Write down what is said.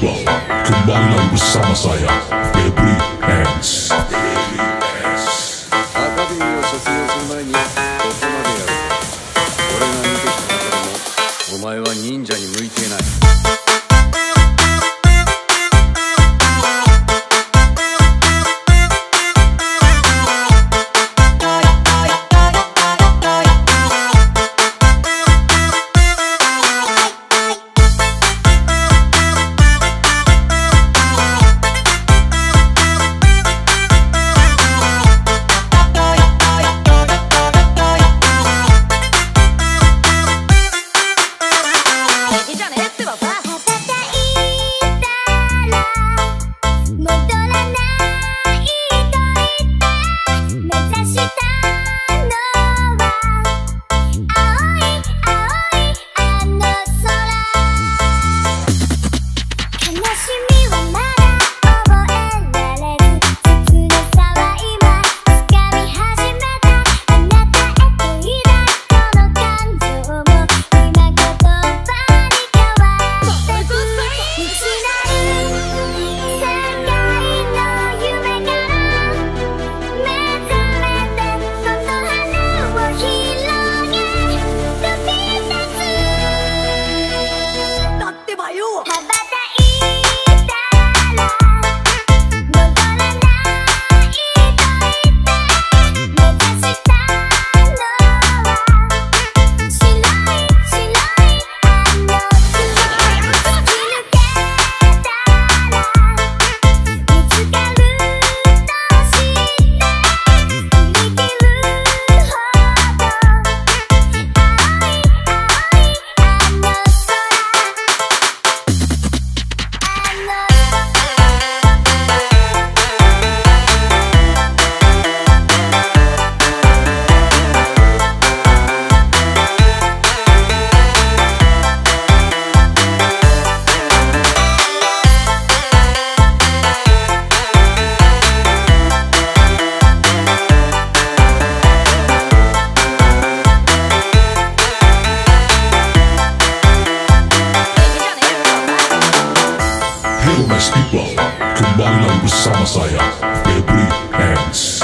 people Kembali lagi bersama saya Febri Hands お前は忍者に向いていない Hero Max Kembali lagi bersama saya Febri Hands